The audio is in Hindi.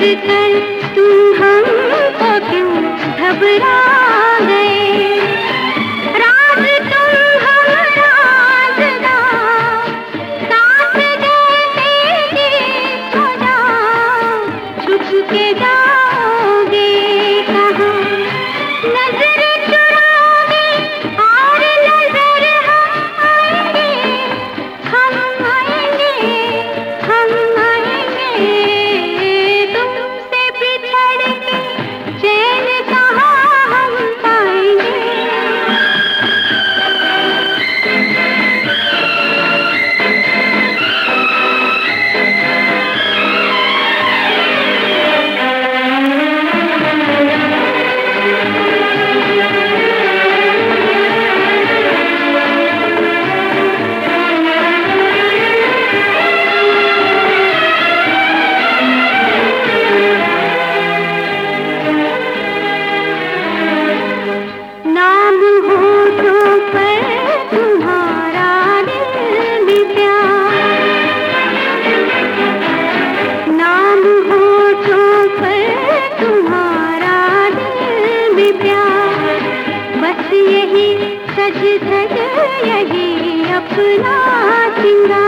कर तुम हम तो क्यों घबरा में प्यार बस यही सज धज यही अपना सिंगार